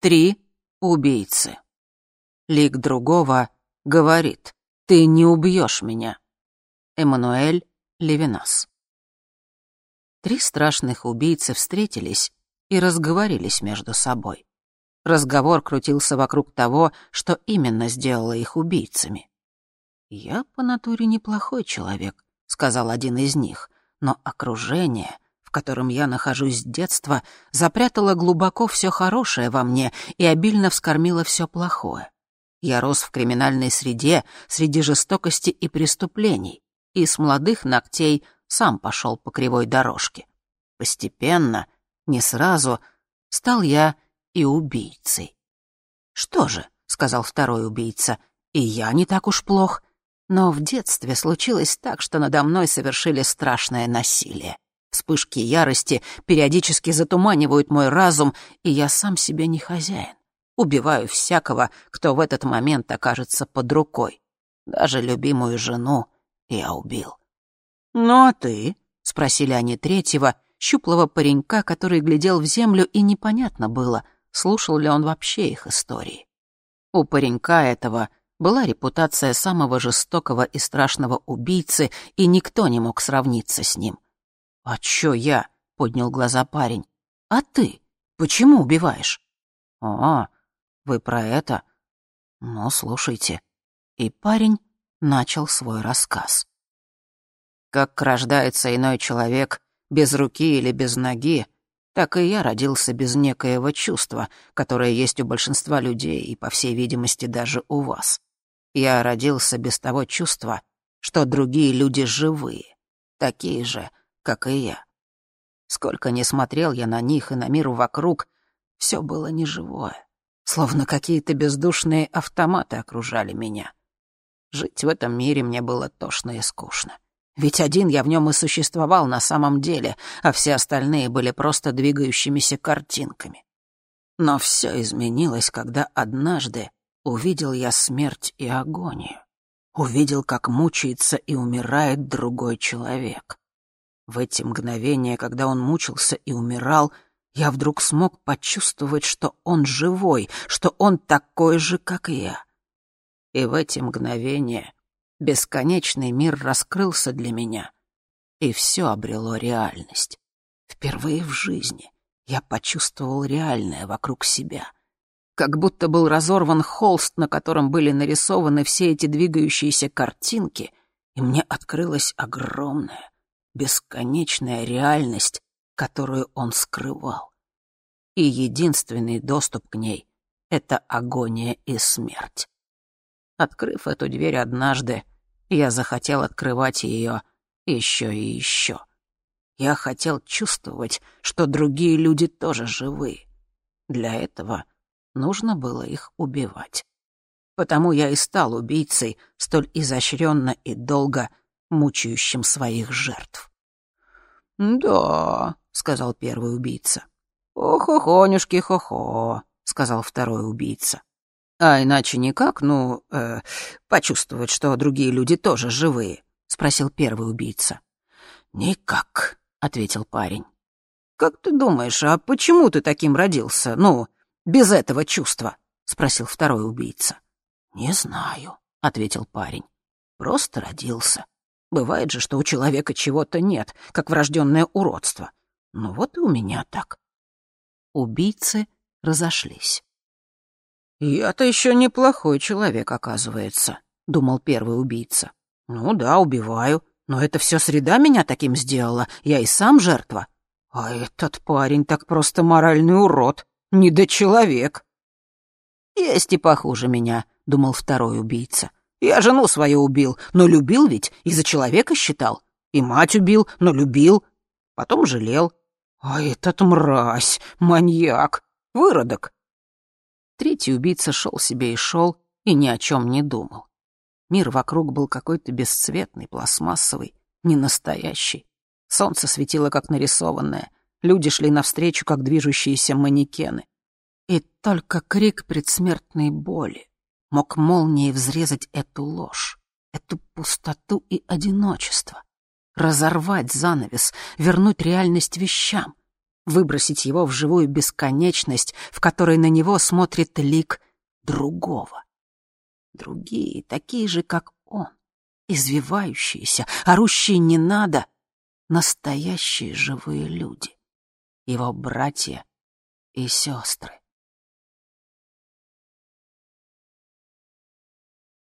три убийцы. Лик другого говорит, ты не убьешь меня. Эммануэль Левинас. Три страшных убийцы встретились и разговорились между собой. Разговор крутился вокруг того, что именно сделало их убийцами. «Я по натуре неплохой человек», — сказал один из них, «но окружение, в котором я нахожусь с детства, запрятало глубоко все хорошее во мне и обильно вскормило все плохое. Я рос в криминальной среде, среди жестокости и преступлений, и с молодых ногтей сам пошел по кривой дорожке. Постепенно, не сразу, стал я и убийцей. «Что же», — сказал второй убийца, — «и я не так уж плох. Но в детстве случилось так, что надо мной совершили страшное насилие. Вспышки ярости периодически затуманивают мой разум, и я сам себе не хозяин. Убиваю всякого, кто в этот момент окажется под рукой. Даже любимую жену я убил. «Ну а ты?» — спросили они третьего, щуплого паренька, который глядел в землю, и непонятно было, слушал ли он вообще их истории. У паренька этого была репутация самого жестокого и страшного убийцы, и никто не мог сравниться с ним. «А чё я?» — поднял глаза парень. «А ты? Почему убиваешь?» «А, вы про это?» «Ну, слушайте». И парень начал свой рассказ. Как рождается иной человек без руки или без ноги, так и я родился без некоего чувства, которое есть у большинства людей и, по всей видимости, даже у вас. Я родился без того чувства, что другие люди живые, такие же, как и я. Сколько ни смотрел я на них и на мир вокруг, все было неживое, словно какие-то бездушные автоматы окружали меня. Жить в этом мире мне было тошно и скучно. Ведь один я в нем и существовал на самом деле, а все остальные были просто двигающимися картинками. Но все изменилось, когда однажды увидел я смерть и агонию. Увидел, как мучается и умирает другой человек. В эти мгновения, когда он мучился и умирал, я вдруг смог почувствовать, что он живой, что он такой же, как я. И в эти мгновения бесконечный мир раскрылся для меня, и все обрело реальность. Впервые в жизни я почувствовал реальное вокруг себя. Как будто был разорван холст, на котором были нарисованы все эти двигающиеся картинки, и мне открылась огромная, бесконечная реальность, которую он скрывал. И единственный доступ к ней — это агония и смерть. Открыв эту дверь однажды, я захотел открывать ее еще и еще. Я хотел чувствовать, что другие люди тоже живы. Для этого нужно было их убивать. Потому я и стал убийцей, столь изощренно и долго мучающим своих жертв. «Да», — сказал первый убийца. «Ох-охонюшки, хо-хо», — сказал второй убийца. «А иначе никак, ну, э, почувствовать, что другие люди тоже живые?» — спросил первый убийца. «Никак», — ответил парень. «Как ты думаешь, а почему ты таким родился, ну, без этого чувства?» — спросил второй убийца. «Не знаю», — ответил парень. «Просто родился. Бывает же, что у человека чего-то нет, как врожденное уродство. Ну вот и у меня так». Убийцы разошлись. «Я-то еще неплохой человек, оказывается», — думал первый убийца. «Ну да, убиваю, но это все среда меня таким сделала, я и сам жертва. А этот парень так просто моральный урод, недочеловек». «Есть и похуже меня», — думал второй убийца. «Я жену свою убил, но любил ведь, и за человека считал. И мать убил, но любил. Потом жалел. А этот мразь, маньяк, выродок, Третий убийца шел себе и шел, и ни о чем не думал. Мир вокруг был какой-то бесцветный, пластмассовый, ненастоящий. Солнце светило, как нарисованное. Люди шли навстречу, как движущиеся манекены. И только крик предсмертной боли мог молнией взрезать эту ложь, эту пустоту и одиночество, разорвать занавес, вернуть реальность вещам. выбросить его в живую бесконечность, в которой на него смотрит лик другого. Другие, такие же, как он, извивающиеся, орущие «не надо», настоящие живые люди, его братья и сестры.